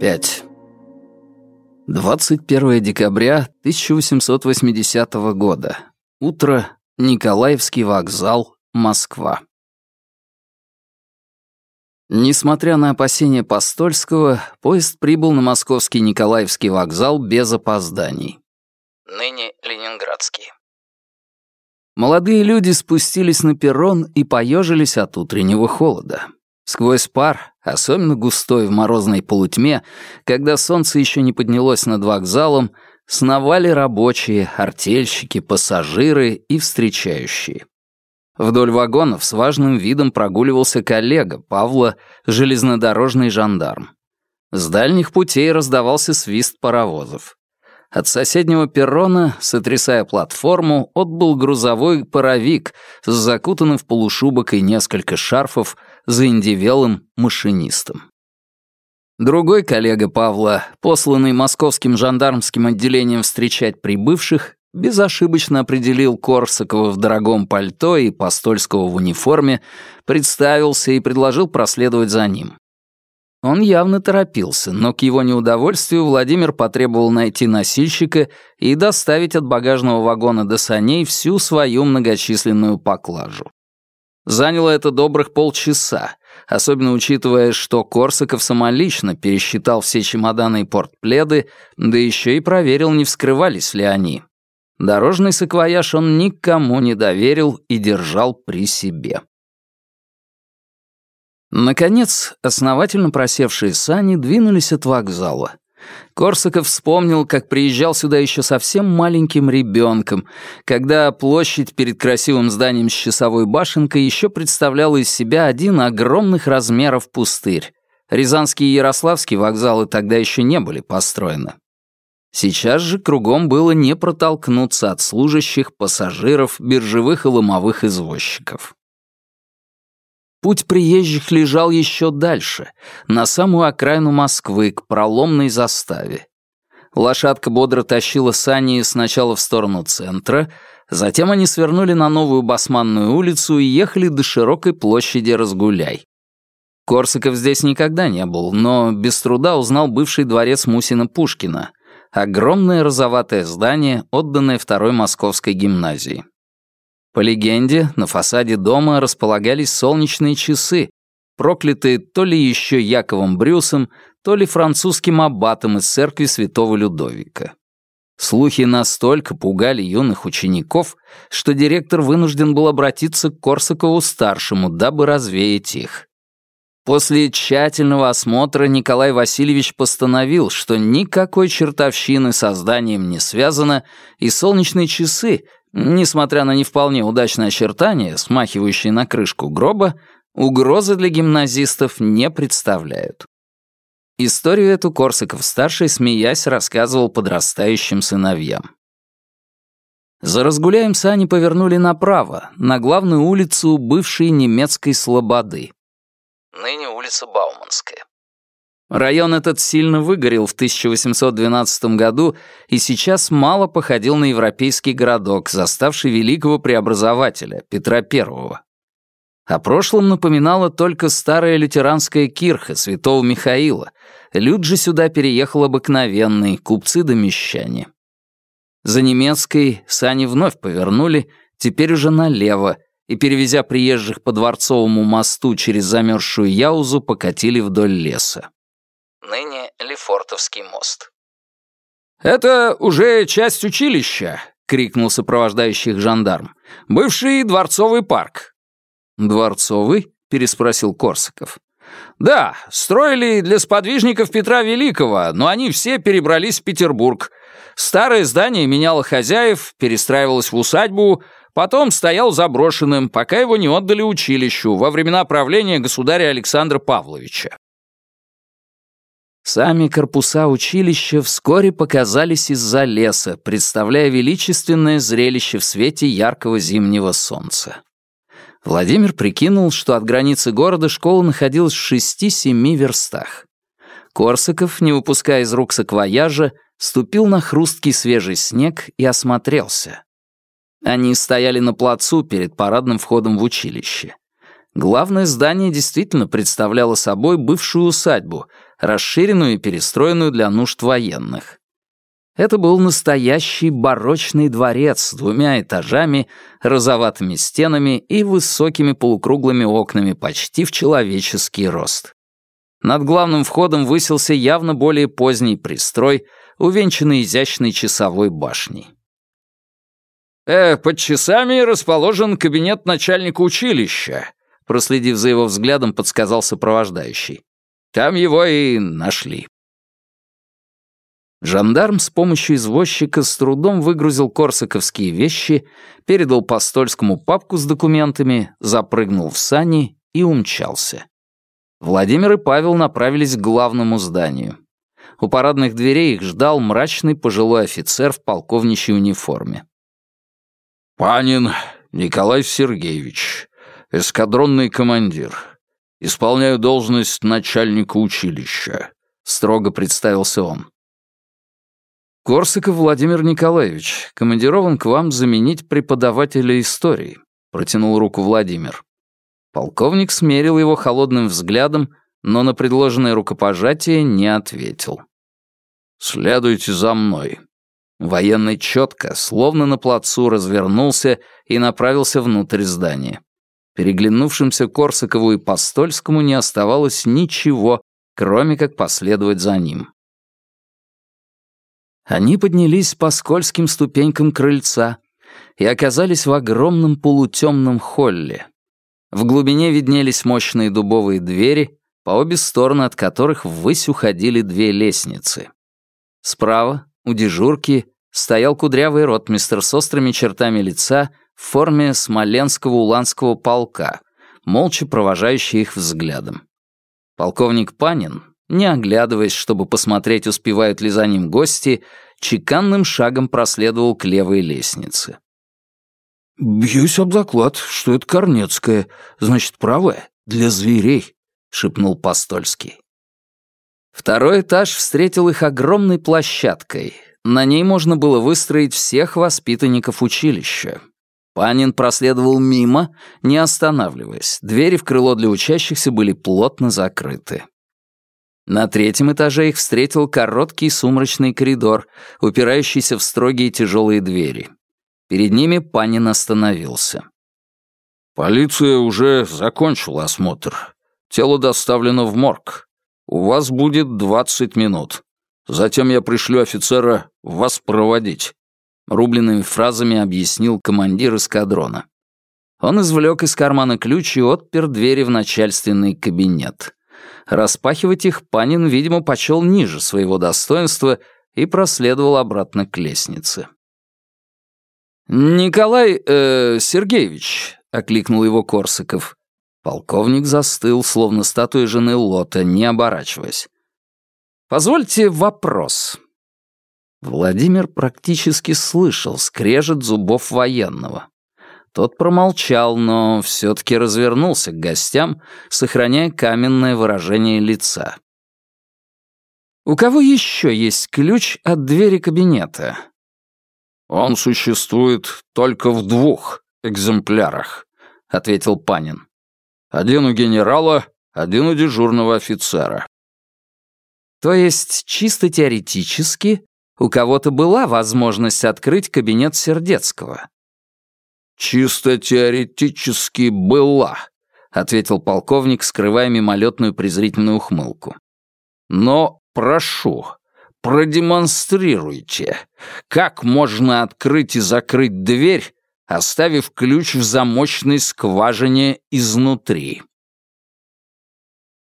5. 21 декабря 1880 года. Утро. Николаевский вокзал. Москва. Несмотря на опасения Постольского, поезд прибыл на московский Николаевский вокзал без опозданий. Ныне Ленинградский. Молодые люди спустились на перрон и поежились от утреннего холода. Сквозь пар, особенно густой в морозной полутьме, когда солнце еще не поднялось над вокзалом, сновали рабочие, артельщики, пассажиры и встречающие. Вдоль вагонов с важным видом прогуливался коллега Павла, железнодорожный жандарм. С дальних путей раздавался свист паровозов. От соседнего перрона, сотрясая платформу, отбыл грузовой паровик с закутанным в полушубок и несколько шарфов заиндивелым машинистом. Другой коллега Павла, посланный московским жандармским отделением встречать прибывших, безошибочно определил Корсакова в дорогом пальто и Постольского в униформе, представился и предложил проследовать за ним. Он явно торопился, но к его неудовольствию Владимир потребовал найти носильщика и доставить от багажного вагона до саней всю свою многочисленную поклажу. Заняло это добрых полчаса, особенно учитывая, что Корсаков самолично пересчитал все чемоданы и портпледы, да еще и проверил, не вскрывались ли они. Дорожный саквояж он никому не доверил и держал при себе. Наконец, основательно просевшие сани двинулись от вокзала. Корсаков вспомнил, как приезжал сюда еще совсем маленьким ребенком, когда площадь перед красивым зданием с часовой башенкой еще представляла из себя один огромных размеров пустырь. Рязанский и Ярославский вокзалы тогда еще не были построены. Сейчас же кругом было не протолкнуться от служащих, пассажиров, биржевых и ломовых извозчиков. Путь приезжих лежал еще дальше, на самую окраину Москвы, к проломной заставе. Лошадка бодро тащила сани сначала в сторону центра, затем они свернули на новую Басманную улицу и ехали до широкой площади Разгуляй. Корсаков здесь никогда не был, но без труда узнал бывший дворец Мусина-Пушкина, огромное розоватое здание, отданное второй московской гимназии. По легенде, на фасаде дома располагались солнечные часы, проклятые то ли еще Яковом Брюсом, то ли французским аббатом из церкви святого Людовика. Слухи настолько пугали юных учеников, что директор вынужден был обратиться к Корсакову-старшему, дабы развеять их. После тщательного осмотра Николай Васильевич постановил, что никакой чертовщины с созданием не связано, и солнечные часы, Несмотря на не вполне удачное очертания, смахивающие на крышку гроба, угрозы для гимназистов не представляют. Историю эту Корсаков-старший, смеясь, рассказывал подрастающим сыновьям. За разгуляем сани повернули направо, на главную улицу бывшей немецкой Слободы. Ныне улица Бауманская. Район этот сильно выгорел в 1812 году и сейчас мало походил на европейский городок, заставший великого преобразователя Петра I. О прошлом напоминала только старая лютеранская кирха святого Михаила. Люд же сюда переехал обыкновенный, купцы да мещане. За немецкой сани вновь повернули, теперь уже налево, и, перевезя приезжих по Дворцовому мосту через замерзшую Яузу, покатили вдоль леса ныне Лефортовский мост. «Это уже часть училища», — крикнул сопровождающий их жандарм. «Бывший дворцовый парк». «Дворцовый?» — переспросил Корсаков. «Да, строили для сподвижников Петра Великого, но они все перебрались в Петербург. Старое здание меняло хозяев, перестраивалось в усадьбу, потом стоял заброшенным, пока его не отдали училищу во времена правления государя Александра Павловича. Сами корпуса училища вскоре показались из-за леса, представляя величественное зрелище в свете яркого зимнего солнца. Владимир прикинул, что от границы города школа находилась в шести-семи верстах. Корсаков, не выпуская из рук саквояжа, ступил на хрусткий свежий снег и осмотрелся. Они стояли на плацу перед парадным входом в училище. Главное здание действительно представляло собой бывшую усадьбу, расширенную и перестроенную для нужд военных. Это был настоящий барочный дворец с двумя этажами, розоватыми стенами и высокими полукруглыми окнами почти в человеческий рост. Над главным входом высился явно более поздний пристрой, увенчанный изящной часовой башней. «Э, под часами расположен кабинет начальника училища», проследив за его взглядом, подсказал сопровождающий. «Там его и нашли». Жандарм с помощью извозчика с трудом выгрузил корсаковские вещи, передал Постольскому папку с документами, запрыгнул в сани и умчался. Владимир и Павел направились к главному зданию. У парадных дверей их ждал мрачный пожилой офицер в полковничьей униформе. «Панин Николай Сергеевич, эскадронный командир. Исполняю должность начальника училища», — строго представился он. «Корсаков Владимир Николаевич, командирован к вам заменить преподавателя истории», — протянул руку Владимир. Полковник смерил его холодным взглядом, но на предложенное рукопожатие не ответил. «Следуйте за мной». Военный четко, словно на плацу, развернулся и направился внутрь здания. Переглянувшимся Корсакову и Постольскому не оставалось ничего, кроме как последовать за ним. Они поднялись по скользким ступенькам крыльца и оказались в огромном полутемном холле. В глубине виднелись мощные дубовые двери, по обе стороны от которых ввысь уходили две лестницы. Справа, у дежурки, стоял кудрявый ротмистр с острыми чертами лица в форме смоленского уланского полка, молча провожающий их взглядом. Полковник Панин, не оглядываясь, чтобы посмотреть, успевают ли за ним гости, чеканным шагом проследовал к левой лестнице. «Бьюсь об заклад, что это Корнецкая, значит, правая, для зверей», — шепнул Постольский. Второй этаж встретил их огромной площадкой. На ней можно было выстроить всех воспитанников училища. Панин проследовал мимо, не останавливаясь. Двери в крыло для учащихся были плотно закрыты. На третьем этаже их встретил короткий сумрачный коридор, упирающийся в строгие тяжелые двери. Перед ними Панин остановился. «Полиция уже закончила осмотр. Тело доставлено в морг. У вас будет двадцать минут. Затем я пришлю офицера вас проводить», — рубленными фразами объяснил командир эскадрона. Он извлек из кармана ключ и отпер двери в начальственный кабинет. Распахивать их Панин, видимо, почел ниже своего достоинства и проследовал обратно к лестнице. «Николай э, Сергеевич», — окликнул его Корсаков. Полковник застыл, словно статуя жены Лота, не оборачиваясь. «Позвольте вопрос». Владимир практически слышал скрежет зубов военного. Тот промолчал, но все-таки развернулся к гостям, сохраняя каменное выражение лица. «У кого еще есть ключ от двери кабинета?» «Он существует только в двух экземплярах», — ответил Панин. «Один у генерала, один у дежурного офицера». «То есть, чисто теоретически, у кого-то была возможность открыть кабинет Сердецкого?» «Чисто теоретически была», — ответил полковник, скрывая мимолетную презрительную ухмылку. «Но прошу, продемонстрируйте, как можно открыть и закрыть дверь, оставив ключ в замочной скважине изнутри».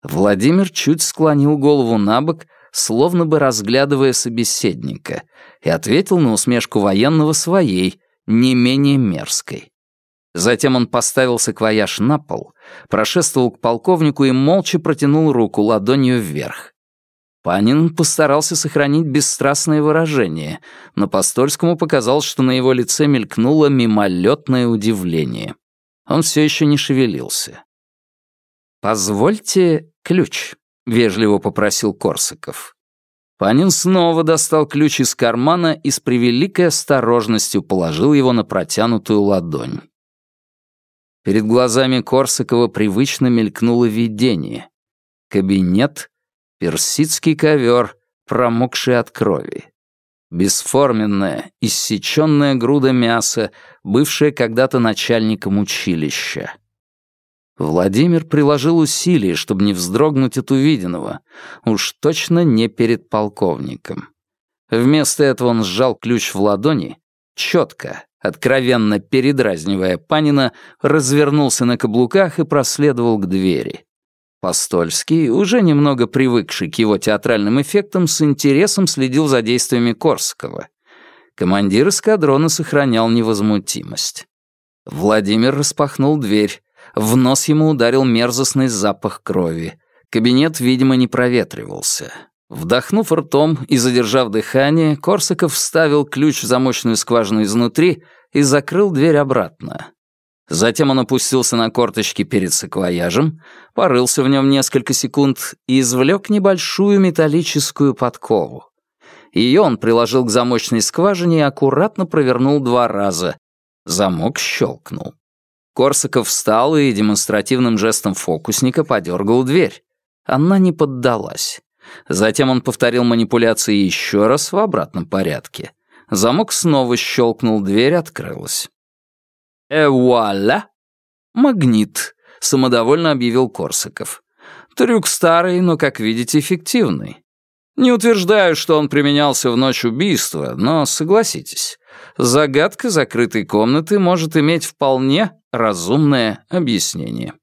Владимир чуть склонил голову на бок, словно бы разглядывая собеседника, и ответил на усмешку военного своей, не менее мерзкой. Затем он поставил саквояж на пол, прошествовал к полковнику и молча протянул руку ладонью вверх. Панин постарался сохранить бесстрастное выражение, но Постольскому показалось, что на его лице мелькнуло мимолетное удивление. Он все еще не шевелился. «Позвольте ключ», — вежливо попросил Корсаков. Панин снова достал ключ из кармана и с превеликой осторожностью положил его на протянутую ладонь. Перед глазами Корсакова привычно мелькнуло видение. Кабинет, персидский ковер, промокший от крови. Бесформенная, иссеченная груда мяса, бывшая когда-то начальником училища. Владимир приложил усилия, чтобы не вздрогнуть от увиденного. Уж точно не перед полковником. Вместо этого он сжал ключ в ладони, четко, откровенно передразнивая Панина, развернулся на каблуках и проследовал к двери. Постольский, уже немного привыкший к его театральным эффектам, с интересом следил за действиями Корского. Командир эскадрона сохранял невозмутимость. Владимир распахнул дверь. В нос ему ударил мерзостный запах крови. Кабинет, видимо, не проветривался. Вдохнув ртом и задержав дыхание, Корсаков вставил ключ в замочную скважину изнутри и закрыл дверь обратно. Затем он опустился на корточки перед саквояжем, порылся в нем несколько секунд и извлек небольшую металлическую подкову. Ее он приложил к замочной скважине и аккуратно провернул два раза. Замок щелкнул. Корсаков встал и демонстративным жестом фокусника подергал дверь. Она не поддалась. Затем он повторил манипуляции еще раз в обратном порядке. Замок снова щелкнул, дверь открылась. «Э, вуаля!» «Магнит», — самодовольно объявил Корсаков. «Трюк старый, но, как видите, эффективный. Не утверждаю, что он применялся в ночь убийства, но согласитесь, загадка закрытой комнаты может иметь вполне разумное объяснение».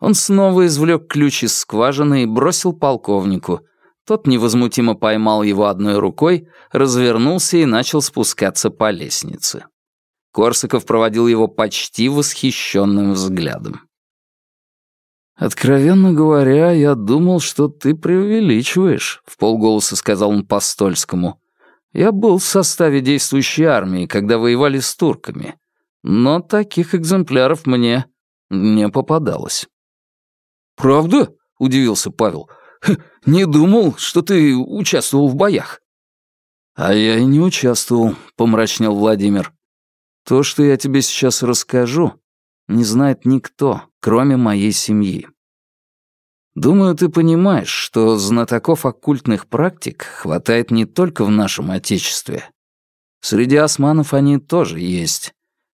Он снова извлек ключ из скважины и бросил полковнику. Тот невозмутимо поймал его одной рукой, развернулся и начал спускаться по лестнице. Корсаков проводил его почти восхищенным взглядом. «Откровенно говоря, я думал, что ты преувеличиваешь», — в полголоса сказал он Постольскому. «Я был в составе действующей армии, когда воевали с турками, но таких экземпляров мне не попадалось». «Правда?» — удивился Павел. «Не думал, что ты участвовал в боях». «А я и не участвовал», — помрачнел Владимир. То, что я тебе сейчас расскажу, не знает никто, кроме моей семьи. Думаю, ты понимаешь, что знатоков оккультных практик хватает не только в нашем Отечестве. Среди османов они тоже есть.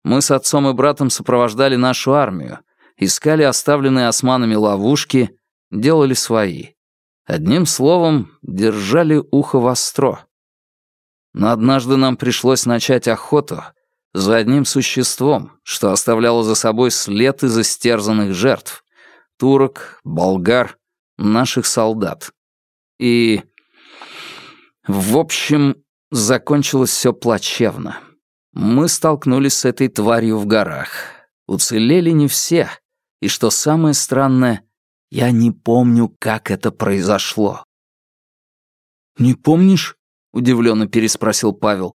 Мы с отцом и братом сопровождали нашу армию, искали оставленные османами ловушки, делали свои. Одним словом, держали ухо востро. Но однажды нам пришлось начать охоту, за одним существом, что оставляло за собой след из истерзанных жертв — турок, болгар, наших солдат. И, в общем, закончилось все плачевно. Мы столкнулись с этой тварью в горах. Уцелели не все. И что самое странное, я не помню, как это произошло. «Не помнишь?» — удивленно переспросил Павел.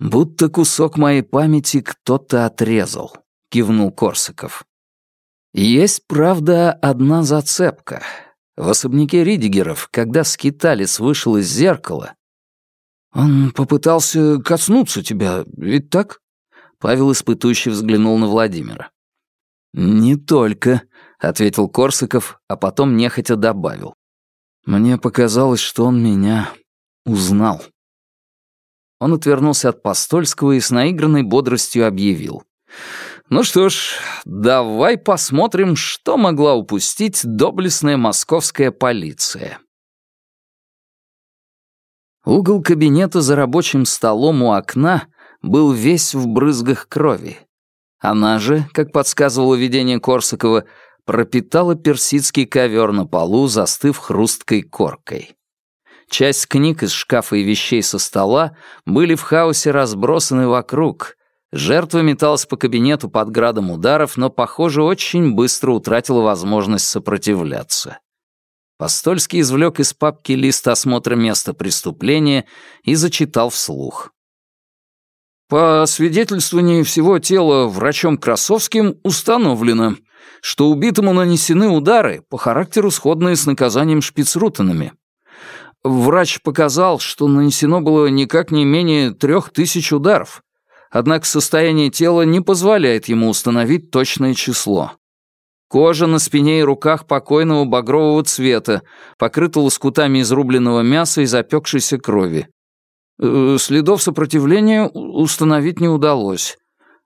«Будто кусок моей памяти кто-то отрезал», — кивнул Корсаков. «Есть, правда, одна зацепка. В особняке Ридигеров, когда скиталец вышел из зеркала...» «Он попытался коснуться тебя, ведь так?» Павел испытующе взглянул на Владимира. «Не только», — ответил Корсаков, а потом нехотя добавил. «Мне показалось, что он меня узнал». Он отвернулся от Постольского и с наигранной бодростью объявил. «Ну что ж, давай посмотрим, что могла упустить доблестная московская полиция». Угол кабинета за рабочим столом у окна был весь в брызгах крови. Она же, как подсказывало видение Корсакова, пропитала персидский ковер на полу, застыв хрусткой коркой. Часть книг из шкафа и вещей со стола были в хаосе разбросаны вокруг. Жертва металась по кабинету под градом ударов, но, похоже, очень быстро утратила возможность сопротивляться. Постольский извлек из папки лист осмотра места преступления и зачитал вслух. По свидетельствованию всего тела врачом Красовским установлено, что убитому нанесены удары по характеру сходные с наказанием шпицрутенами. Врач показал, что нанесено было никак не менее трех тысяч ударов. однако состояние тела не позволяет ему установить точное число. Кожа на спине и руках покойного багрового цвета, покрыта лоскутами изрубленного мяса и запекшейся крови. Э, следов сопротивления установить не удалось.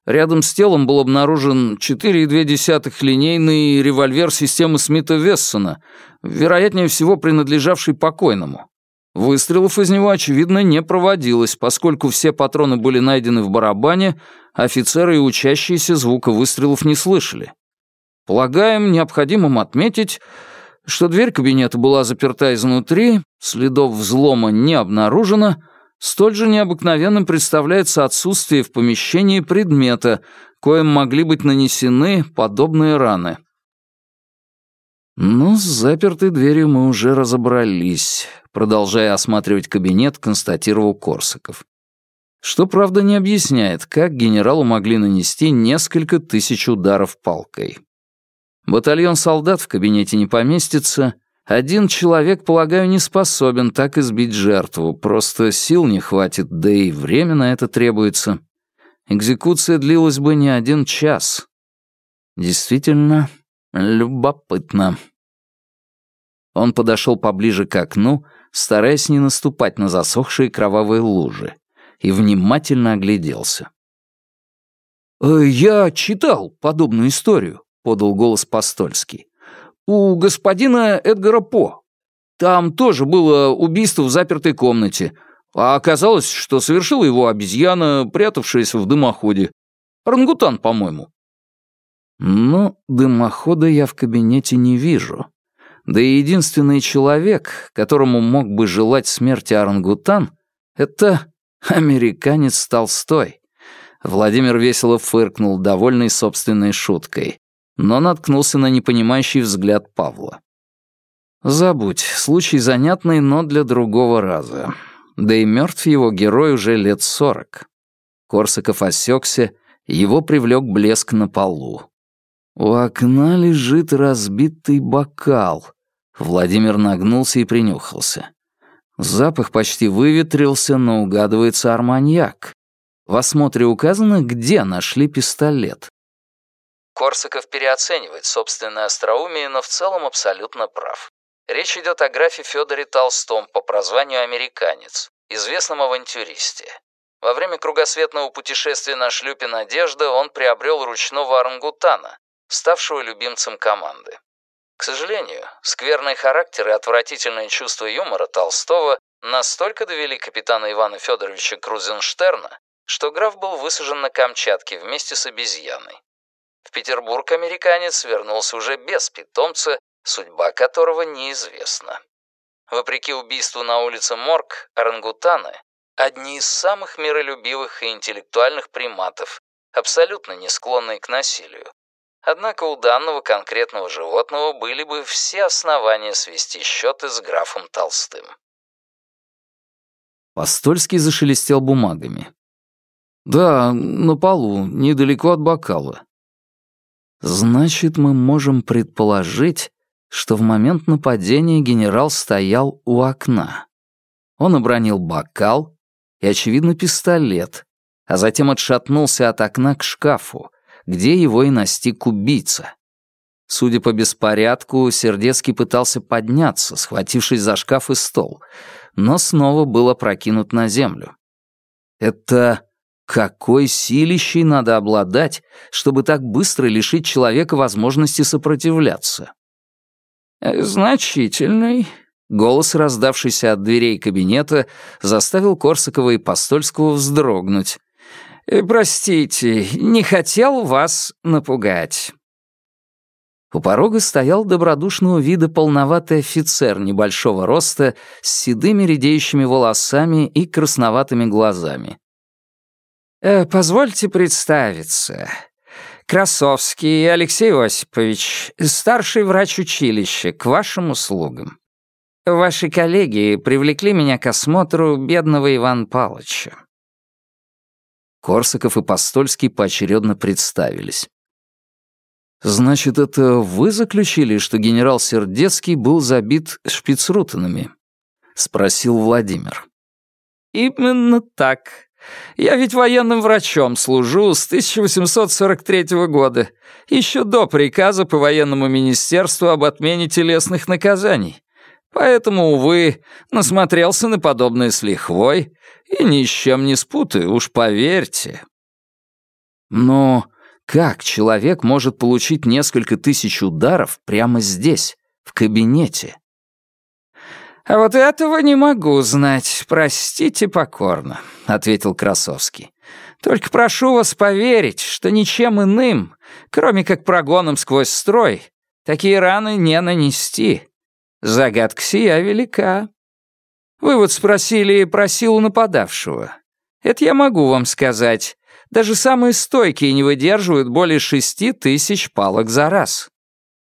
Рядом с телом был обнаружен 4,2 линейный револьвер системы Смита-Вессона, вероятнее всего принадлежавший покойному. Выстрелов из него, очевидно, не проводилось, поскольку все патроны были найдены в барабане, офицеры и учащиеся звука выстрелов не слышали. Полагаем необходимым отметить, что дверь кабинета была заперта изнутри, следов взлома не обнаружено, столь же необыкновенным представляется отсутствие в помещении предмета, коим могли быть нанесены подобные раны. «Ну, с запертой дверью мы уже разобрались», — продолжая осматривать кабинет, констатировал Корсаков. Что, правда, не объясняет, как генералу могли нанести несколько тысяч ударов палкой. Батальон солдат в кабинете не поместится. Один человек, полагаю, не способен так избить жертву, просто сил не хватит, да и время на это требуется. Экзекуция длилась бы не один час. Действительно, Любопытно. Он подошел поближе к окну, стараясь не наступать на засохшие кровавые лужи, и внимательно огляделся. «Э, «Я читал подобную историю», — подал голос Постольский. «У господина Эдгара По. Там тоже было убийство в запертой комнате, а оказалось, что совершила его обезьяна, прятавшаяся в дымоходе. Рангутан, по-моему. Но дымохода я в кабинете не вижу. Да и единственный человек, которому мог бы желать смерти орангутан, это американец Толстой. Владимир весело фыркнул, довольный собственной шуткой, но наткнулся на непонимающий взгляд Павла. «Забудь, случай занятный, но для другого раза. Да и мертв его герой уже лет сорок». Корсаков осекся, его привлек блеск на полу. У окна лежит разбитый бокал. Владимир нагнулся и принюхался. Запах почти выветрился, но угадывается арманьяк. В осмотре указано, где нашли пистолет. Корсаков переоценивает собственное остроумие, но в целом абсолютно прав. Речь идет о графе Федоре Толстом по прозванию «Американец», известном авантюристе. Во время кругосветного путешествия на шлюпе «Надежда» он приобрел ручного орангутана, ставшего любимцем команды. К сожалению, скверный характер и отвратительное чувство юмора Толстого настолько довели капитана Ивана Федоровича Крузенштерна, что граф был высажен на Камчатке вместе с обезьяной. В Петербург американец вернулся уже без питомца, судьба которого неизвестна. Вопреки убийству на улице Морг, орангутаны – одни из самых миролюбивых и интеллектуальных приматов, абсолютно не склонные к насилию. Однако у данного конкретного животного были бы все основания свести счеты с графом Толстым. Постольский зашелестел бумагами. «Да, на полу, недалеко от бокала». «Значит, мы можем предположить, что в момент нападения генерал стоял у окна. Он обронил бокал и, очевидно, пистолет, а затем отшатнулся от окна к шкафу, где его и настиг убийца. Судя по беспорядку, Сердецкий пытался подняться, схватившись за шкаф и стол, но снова был опрокинут на землю. Это какой силищей надо обладать, чтобы так быстро лишить человека возможности сопротивляться? «Значительный», — голос, раздавшийся от дверей кабинета, заставил Корсакова и Постольского вздрогнуть, Э, «Простите, не хотел вас напугать». У порога стоял добродушного вида полноватый офицер небольшого роста с седыми редеющими волосами и красноватыми глазами. «Э, «Позвольте представиться. Красовский Алексей Осипович, старший врач училища, к вашим услугам. Ваши коллеги привлекли меня к осмотру бедного Ивана Павловича. Корсаков и Постольский поочередно представились. «Значит, это вы заключили, что генерал Сердецкий был забит шпицрутенами?» — спросил Владимир. «Именно так», Я ведь военным врачом служу с 1843 года, еще до приказа по военному министерству об отмене телесных наказаний. Поэтому, увы, насмотрелся на подобное с лихвой и ни с чем не спутаю, уж поверьте. Но как человек может получить несколько тысяч ударов прямо здесь, в кабинете? «А вот этого не могу знать, простите покорно», — ответил Красовский. «Только прошу вас поверить, что ничем иным, кроме как прогоном сквозь строй, такие раны не нанести. Загадка сия велика. Вы вот спросили про силу нападавшего. Это я могу вам сказать. Даже самые стойкие не выдерживают более шести тысяч палок за раз.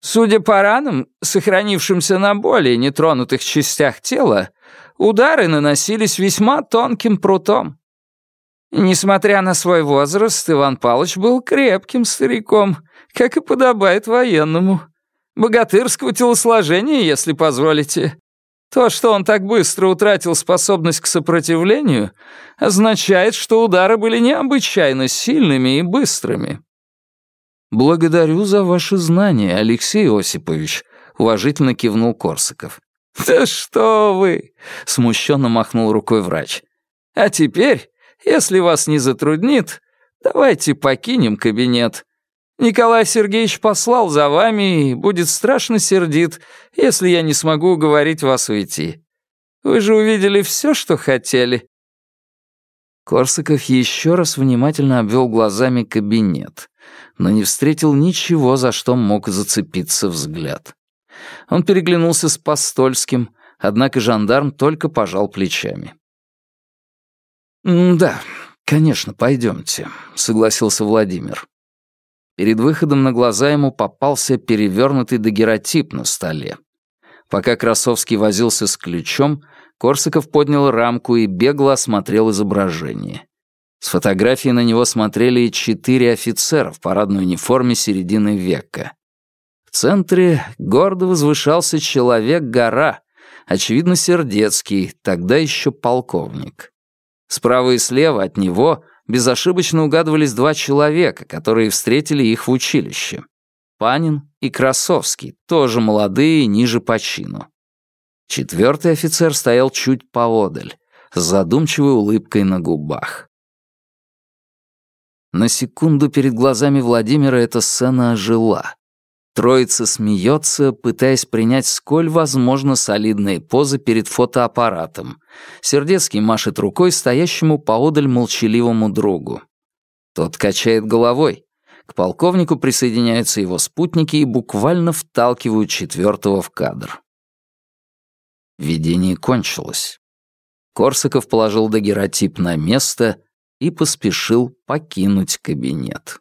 Судя по ранам, сохранившимся на более нетронутых частях тела, удары наносились весьма тонким прутом. Несмотря на свой возраст, Иван Павлович был крепким стариком, как и подобает военному. Богатырского телосложения, если позволите. То, что он так быстро утратил способность к сопротивлению, означает, что удары были необычайно сильными и быстрыми. «Благодарю за ваши знания, Алексей Осипович», — уважительно кивнул Корсаков. «Да что вы!» — смущенно махнул рукой врач. «А теперь, если вас не затруднит, давайте покинем кабинет. Николай Сергеевич послал за вами и будет страшно сердит, если я не смогу уговорить вас уйти. Вы же увидели все, что хотели». Корсаков еще раз внимательно обвел глазами кабинет но не встретил ничего, за что мог зацепиться взгляд. Он переглянулся с Постольским, однако жандарм только пожал плечами. «Да, конечно, пойдемте», — согласился Владимир. Перед выходом на глаза ему попался перевернутый дагеротип на столе. Пока Красовский возился с ключом, Корсаков поднял рамку и бегло осмотрел изображение. С фотографии на него смотрели четыре офицера в парадной униформе середины века. В центре гордо возвышался человек-гора, очевидно, Сердецкий, тогда еще полковник. Справа и слева от него безошибочно угадывались два человека, которые встретили их в училище. Панин и Красовский, тоже молодые ниже по чину. Четвертый офицер стоял чуть поодаль, с задумчивой улыбкой на губах. На секунду перед глазами Владимира эта сцена ожила. Троица смеется, пытаясь принять сколь возможно солидные позы перед фотоаппаратом. Сердецкий машет рукой стоящему поодаль молчаливому другу. Тот качает головой. К полковнику присоединяются его спутники и буквально вталкивают четвертого в кадр. Видение кончилось. Корсаков положил дагеротип на место и поспешил покинуть кабинет.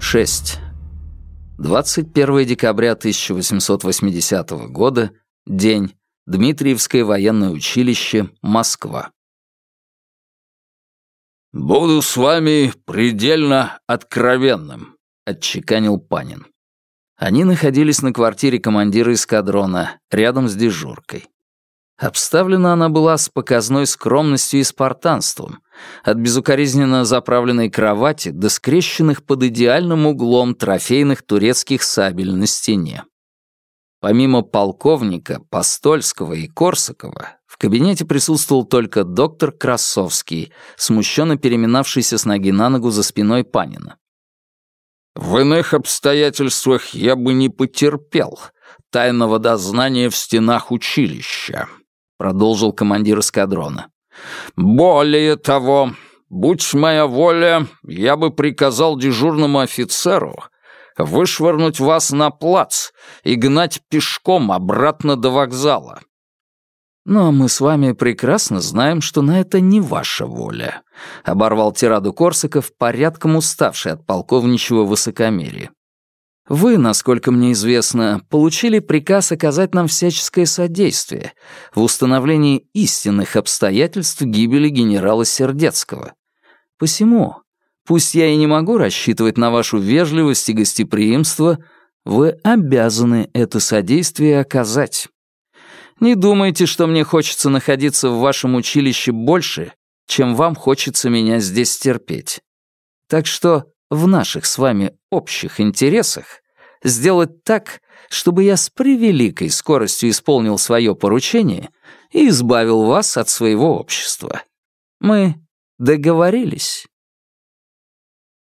Шесть. 21 декабря 1880 года. День. Дмитриевское военное училище. Москва. «Буду с вами предельно откровенным», — отчеканил Панин. Они находились на квартире командира эскадрона, рядом с дежуркой. Обставлена она была с показной скромностью и спартанством, от безукоризненно заправленной кровати до скрещенных под идеальным углом трофейных турецких сабель на стене. Помимо полковника, Постольского и Корсакова, кабинете присутствовал только доктор Красовский, смущенно переминавшийся с ноги на ногу за спиной Панина. В иных обстоятельствах я бы не потерпел тайного дознания в стенах училища, продолжил командир эскадрона. Более того, будь моя воля, я бы приказал дежурному офицеру вышвырнуть вас на плац и гнать пешком обратно до вокзала. «Но мы с вами прекрасно знаем, что на это не ваша воля», — оборвал тираду Корсаков, порядком уставший от полковничьего высокомерия. «Вы, насколько мне известно, получили приказ оказать нам всяческое содействие в установлении истинных обстоятельств гибели генерала Сердецкого. Посему, пусть я и не могу рассчитывать на вашу вежливость и гостеприимство, вы обязаны это содействие оказать. Не думайте, что мне хочется находиться в вашем училище больше, чем вам хочется меня здесь терпеть. Так что в наших с вами общих интересах сделать так, чтобы я с превеликой скоростью исполнил свое поручение и избавил вас от своего общества. Мы договорились.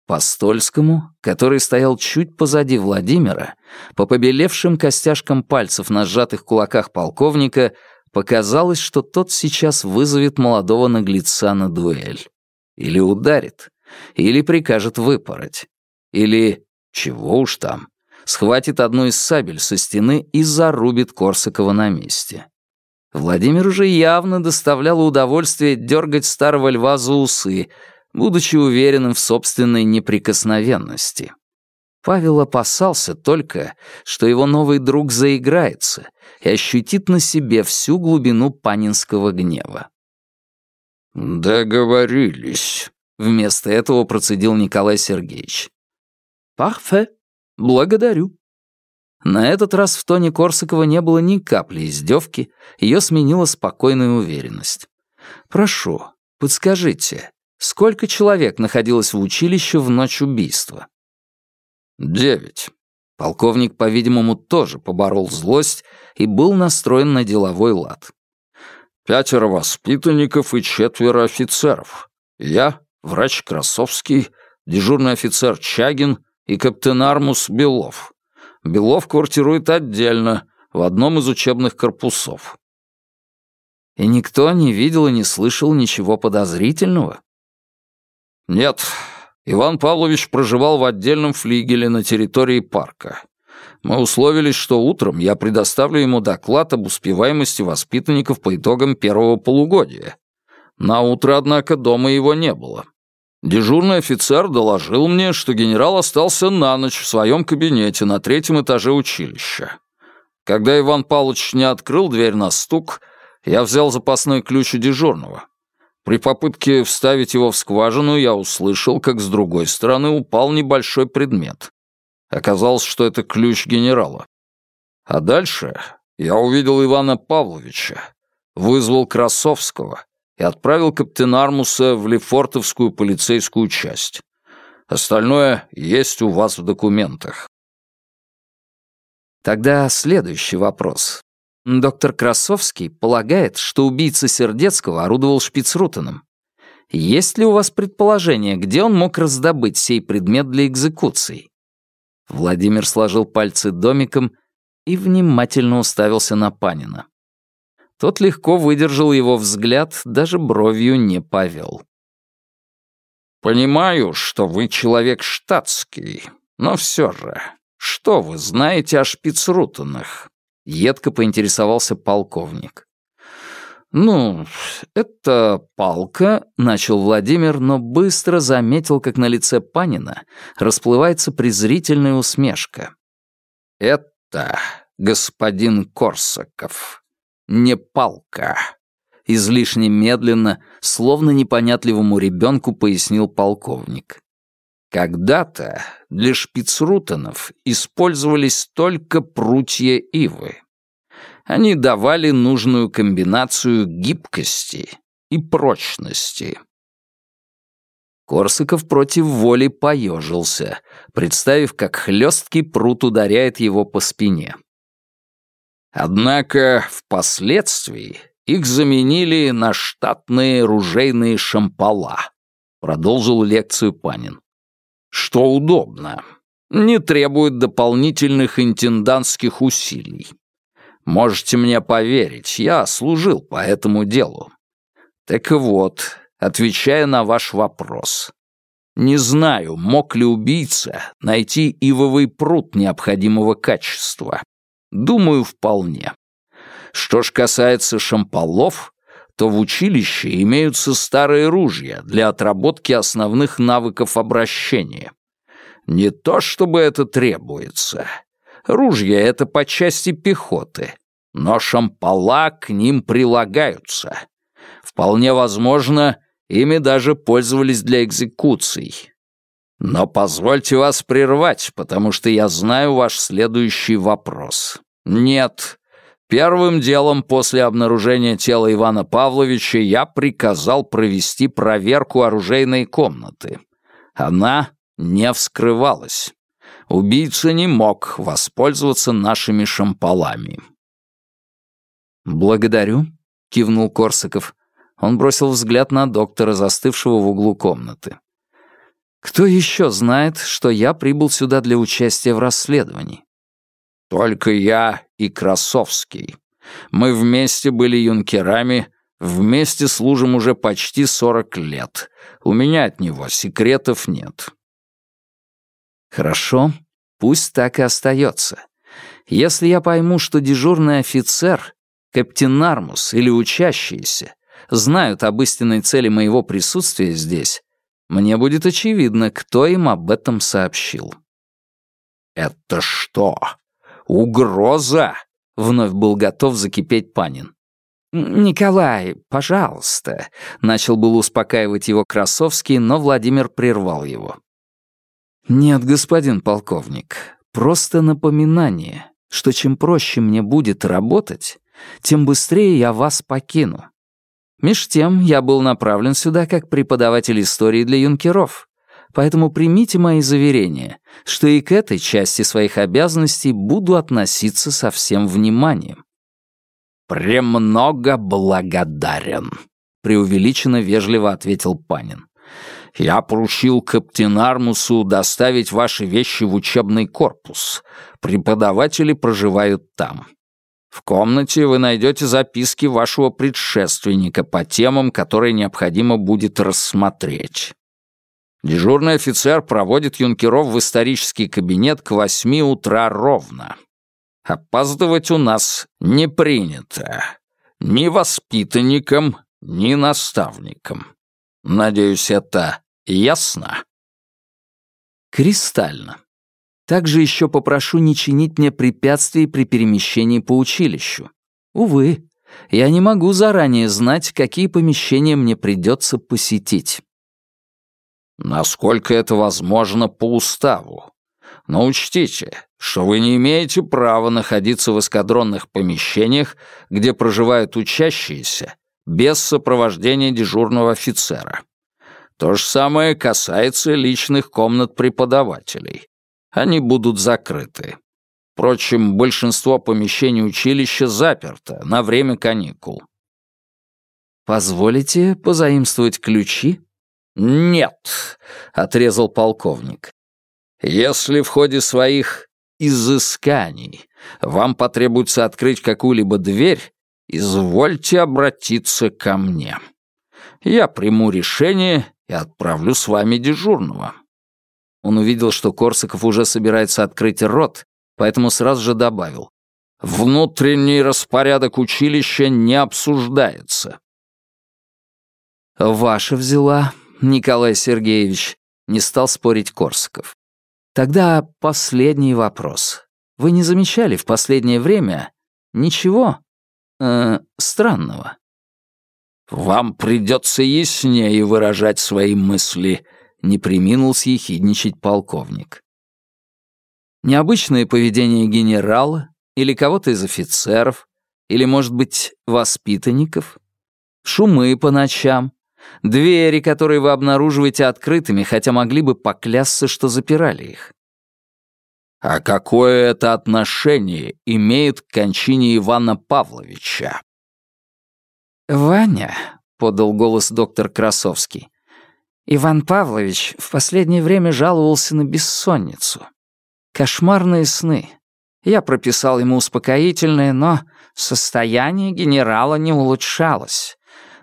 По Стольскому, который стоял чуть позади Владимира, по побелевшим костяшкам пальцев на сжатых кулаках полковника, показалось, что тот сейчас вызовет молодого наглеца на дуэль. Или ударит, или прикажет выпороть, или, чего уж там, схватит одну из сабель со стены и зарубит Корсакова на месте. Владимир уже явно доставляло удовольствие дергать старого льва за усы, будучи уверенным в собственной неприкосновенности. Павел опасался только, что его новый друг заиграется и ощутит на себе всю глубину панинского гнева. «Договорились», — вместо этого процедил Николай Сергеевич. «Парфе. Благодарю». На этот раз в тоне Корсакова не было ни капли издевки, ее сменила спокойная уверенность. «Прошу, подскажите, Сколько человек находилось в училище в ночь убийства? Девять. Полковник, по-видимому, тоже поборол злость и был настроен на деловой лад. Пятеро воспитанников и четверо офицеров. Я, врач Красовский, дежурный офицер Чагин и капитан Армус Белов. Белов квартирует отдельно, в одном из учебных корпусов. И никто не видел и не слышал ничего подозрительного? «Нет, Иван Павлович проживал в отдельном флигеле на территории парка. Мы условились, что утром я предоставлю ему доклад об успеваемости воспитанников по итогам первого полугодия. На утро, однако, дома его не было. Дежурный офицер доложил мне, что генерал остался на ночь в своем кабинете на третьем этаже училища. Когда Иван Павлович не открыл дверь на стук, я взял запасной ключ у дежурного. При попытке вставить его в скважину я услышал, как с другой стороны упал небольшой предмет. Оказалось, что это ключ генерала. А дальше я увидел Ивана Павловича, вызвал Красовского и отправил капитана Армуса в Лефортовскую полицейскую часть. Остальное есть у вас в документах. Тогда следующий вопрос. Доктор Красовский полагает, что убийца Сердецкого орудовал шпицрутеном. Есть ли у вас предположение, где он мог раздобыть сей предмет для экзекуции? Владимир сложил пальцы домиком и внимательно уставился на Панина. Тот легко выдержал его взгляд, даже бровью не повел. «Понимаю, что вы человек штатский, но все же, что вы знаете о шпицрутенах?» Едко поинтересовался полковник. «Ну, это палка», — начал Владимир, но быстро заметил, как на лице Панина расплывается презрительная усмешка. «Это господин Корсаков, не палка», — излишне медленно, словно непонятливому ребенку пояснил полковник. Когда-то для шпицрутенов использовались только прутья ивы. Они давали нужную комбинацию гибкости и прочности. Корсаков против воли поежился, представив, как хлесткий прут ударяет его по спине. Однако впоследствии их заменили на штатные ружейные шампала, продолжил лекцию Панин что удобно, не требует дополнительных интендантских усилий. Можете мне поверить, я служил по этому делу. Так вот, отвечая на ваш вопрос, не знаю, мог ли убийца найти ивовый пруд необходимого качества. Думаю, вполне. Что ж касается шамполов, то в училище имеются старые ружья для отработки основных навыков обращения. Не то чтобы это требуется. Ружья — это по части пехоты, но шампала к ним прилагаются. Вполне возможно, ими даже пользовались для экзекуций. Но позвольте вас прервать, потому что я знаю ваш следующий вопрос. Нет. Первым делом после обнаружения тела Ивана Павловича я приказал провести проверку оружейной комнаты. Она не вскрывалась. Убийца не мог воспользоваться нашими шампалами. «Благодарю», — кивнул Корсаков. Он бросил взгляд на доктора, застывшего в углу комнаты. «Кто еще знает, что я прибыл сюда для участия в расследовании?» «Только я и Красовский. Мы вместе были юнкерами, вместе служим уже почти сорок лет. У меня от него секретов нет». «Хорошо, пусть так и остается. Если я пойму, что дежурный офицер, капитан Армус или учащиеся знают об истинной цели моего присутствия здесь, мне будет очевидно, кто им об этом сообщил». «Это что? Угроза?» — вновь был готов закипеть Панин. «Николай, пожалуйста», — начал был успокаивать его Красовский, но Владимир прервал его. «Нет, господин полковник, просто напоминание, что чем проще мне будет работать, тем быстрее я вас покину. Меж тем, я был направлен сюда как преподаватель истории для юнкеров, поэтому примите мои заверения, что и к этой части своих обязанностей буду относиться со всем вниманием. «Премного благодарен», — преувеличенно вежливо ответил Панин. «Я поручил Каптенармусу доставить ваши вещи в учебный корпус. Преподаватели проживают там. В комнате вы найдете записки вашего предшественника по темам, которые необходимо будет рассмотреть. Дежурный офицер проводит юнкеров в исторический кабинет к восьми утра ровно. Опаздывать у нас не принято. Ни воспитанникам, ни наставникам. Надеюсь, это ясно? Кристально. Также еще попрошу не чинить мне препятствий при перемещении по училищу. Увы, я не могу заранее знать, какие помещения мне придется посетить. Насколько это возможно по уставу. Но учтите, что вы не имеете права находиться в эскадронных помещениях, где проживают учащиеся, без сопровождения дежурного офицера. То же самое касается личных комнат преподавателей они будут закрыты. Впрочем, большинство помещений училища заперто на время каникул. «Позволите позаимствовать ключи?» «Нет», — отрезал полковник. «Если в ходе своих изысканий вам потребуется открыть какую-либо дверь, извольте обратиться ко мне. Я приму решение и отправлю с вами дежурного». Он увидел, что Корсаков уже собирается открыть рот, поэтому сразу же добавил. «Внутренний распорядок училища не обсуждается». «Ваша взяла, Николай Сергеевич», — не стал спорить Корсаков. «Тогда последний вопрос. Вы не замечали в последнее время ничего э, странного?» «Вам придется яснее выражать свои мысли», не приминул съехидничать полковник. Необычное поведение генерала или кого-то из офицеров, или, может быть, воспитанников, шумы по ночам, двери, которые вы обнаруживаете открытыми, хотя могли бы поклясться, что запирали их. А какое это отношение имеет к кончине Ивана Павловича? «Ваня», — подал голос доктор Красовский, Иван Павлович в последнее время жаловался на бессонницу. Кошмарные сны. Я прописал ему успокоительное, но состояние генерала не улучшалось.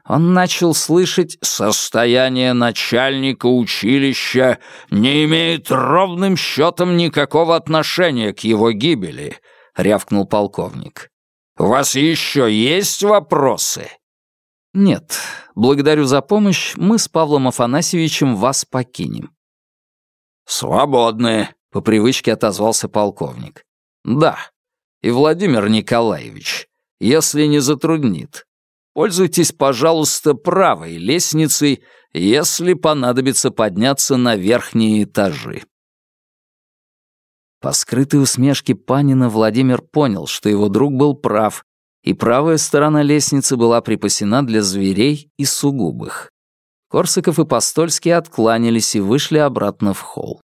Он начал слышать «Состояние начальника училища не имеет ровным счетом никакого отношения к его гибели», — рявкнул полковник. «У вас еще есть вопросы?» «Нет, благодарю за помощь, мы с Павлом Афанасьевичем вас покинем». «Свободны», — по привычке отозвался полковник. «Да, и Владимир Николаевич, если не затруднит, Пользуйтесь, пожалуйста, правой лестницей, если понадобится подняться на верхние этажи». По скрытой усмешке Панина Владимир понял, что его друг был прав, и правая сторона лестницы была припасена для зверей и сугубых. Корсаков и Постольский откланялись и вышли обратно в холл.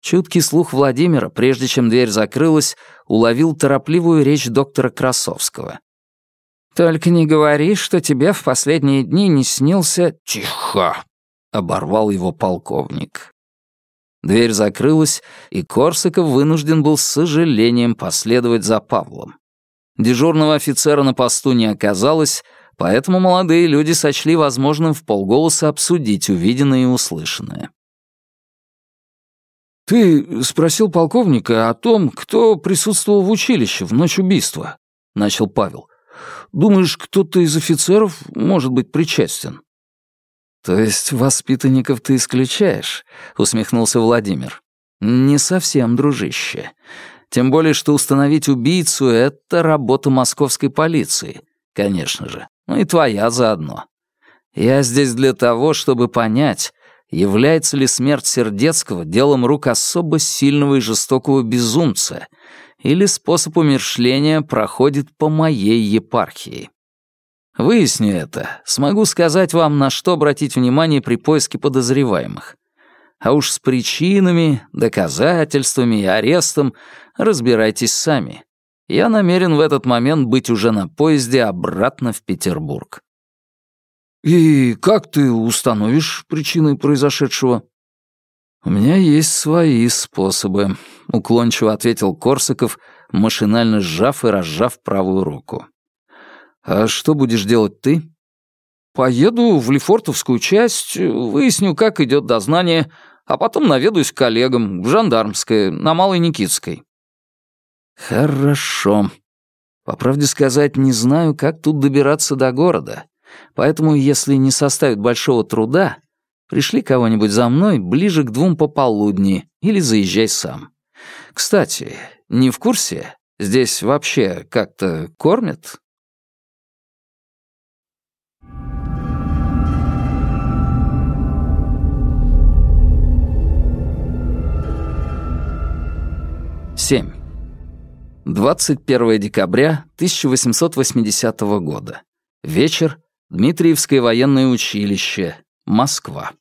Чуткий слух Владимира, прежде чем дверь закрылась, уловил торопливую речь доктора Красовского. «Только не говори, что тебе в последние дни не снился...» «Тихо!» — оборвал его полковник. Дверь закрылась, и Корсаков вынужден был с сожалением последовать за Павлом. Дежурного офицера на посту не оказалось, поэтому молодые люди сочли возможным в полголоса обсудить увиденное и услышанное. «Ты спросил полковника о том, кто присутствовал в училище в ночь убийства», — начал Павел. Думаешь, кто-то из офицеров может быть причастен?» «То есть воспитанников ты исключаешь?» — усмехнулся Владимир. «Не совсем, дружище. Тем более, что установить убийцу — это работа московской полиции, конечно же. Ну и твоя заодно. Я здесь для того, чтобы понять, является ли смерть Сердецкого делом рук особо сильного и жестокого безумца — или способ умершления проходит по моей епархии. Выясню это, смогу сказать вам, на что обратить внимание при поиске подозреваемых. А уж с причинами, доказательствами и арестом разбирайтесь сами. Я намерен в этот момент быть уже на поезде обратно в Петербург. «И как ты установишь причины произошедшего?» «У меня есть свои способы», — уклончиво ответил Корсаков, машинально сжав и разжав правую руку. «А что будешь делать ты?» «Поеду в Лефортовскую часть, выясню, как идет дознание, а потом наведусь к коллегам в Жандармское, на Малой Никитской». «Хорошо. По правде сказать, не знаю, как тут добираться до города, поэтому, если не составит большого труда, Пришли кого-нибудь за мной ближе к двум пополудни или заезжай сам. Кстати, не в курсе? Здесь вообще как-то кормят?» Семь. 21 декабря 1880 года. Вечер. Дмитриевское военное училище. Москва.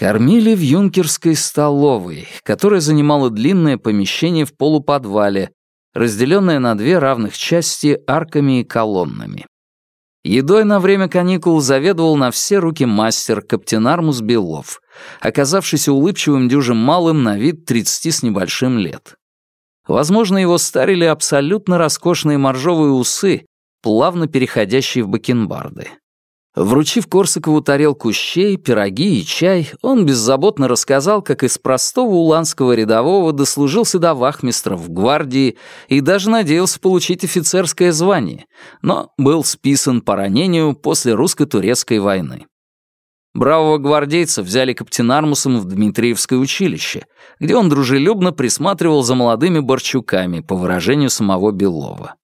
Кормили в юнкерской столовой, которая занимала длинное помещение в полуподвале, разделенное на две равных части арками и колоннами. Едой на время каникул заведовал на все руки мастер Каптенармус Белов, оказавшийся улыбчивым дюжим малым на вид 30 с небольшим лет. Возможно, его старили абсолютно роскошные моржовые усы, плавно переходящие в бакенбарды. Вручив Корсакову тарелку щей, пироги и чай, он беззаботно рассказал, как из простого уланского рядового дослужился до вахмистра в гвардии и даже надеялся получить офицерское звание, но был списан по ранению после русско-турецкой войны. Бравого гвардейца взяли каптенармусом в Дмитриевское училище, где он дружелюбно присматривал за молодыми борчуками, по выражению самого Белова.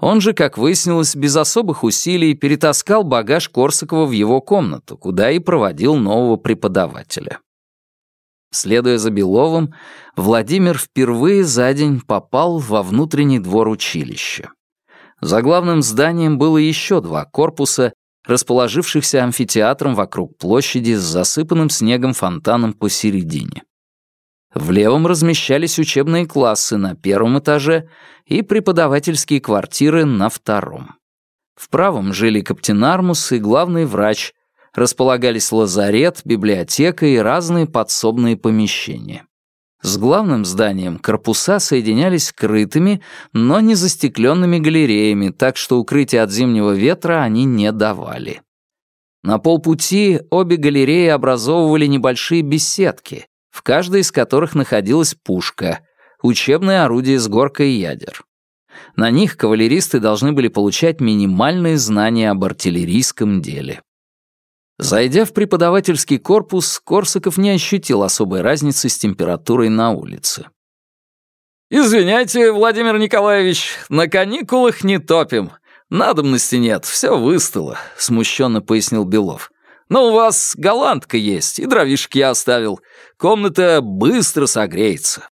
Он же, как выяснилось, без особых усилий перетаскал багаж Корсакова в его комнату, куда и проводил нового преподавателя. Следуя за Беловым, Владимир впервые за день попал во внутренний двор училища. За главным зданием было еще два корпуса, расположившихся амфитеатром вокруг площади с засыпанным снегом фонтаном посередине. В левом размещались учебные классы на первом этаже и преподавательские квартиры на втором. В правом жили каптенармус и главный врач, располагались лазарет, библиотека и разные подсобные помещения. С главным зданием корпуса соединялись скрытыми, но не застекленными галереями, так что укрытия от зимнего ветра они не давали. На полпути обе галереи образовывали небольшие беседки, в каждой из которых находилась пушка, учебное орудие с горкой ядер. На них кавалеристы должны были получать минимальные знания об артиллерийском деле. Зайдя в преподавательский корпус, Корсаков не ощутил особой разницы с температурой на улице. «Извиняйте, Владимир Николаевич, на каникулах не топим. Надобности нет, все выстыло», — смущенно пояснил Белов. «Но у вас голландка есть, и дровишки я оставил. Комната быстро согреется».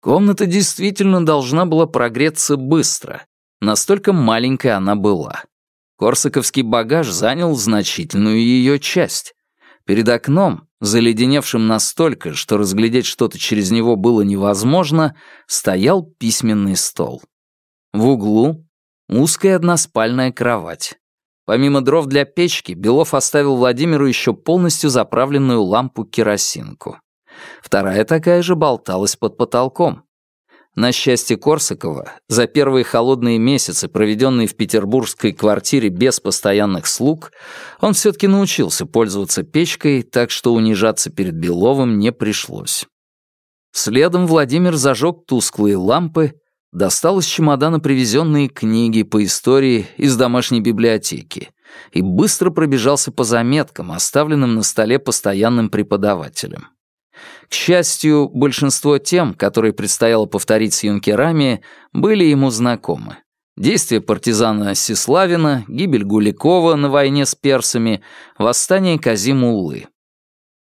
Комната действительно должна была прогреться быстро. Настолько маленькой она была. Корсаковский багаж занял значительную ее часть. Перед окном, заледеневшим настолько, что разглядеть что-то через него было невозможно, стоял письменный стол. В углу узкая односпальная кровать. Помимо дров для печки, Белов оставил Владимиру еще полностью заправленную лампу-керосинку. Вторая такая же болталась под потолком. На счастье Корсакова, за первые холодные месяцы, проведенные в петербургской квартире без постоянных слуг, он все-таки научился пользоваться печкой, так что унижаться перед Беловым не пришлось. Следом Владимир зажег тусклые лампы, достал из чемодана привезенные книги по истории из домашней библиотеки и быстро пробежался по заметкам, оставленным на столе постоянным преподавателем. К счастью, большинство тем, которые предстояло повторить с юнкерами, были ему знакомы. Действия партизана Сеславина, гибель Гуликова на войне с персами, восстание Казимуллы.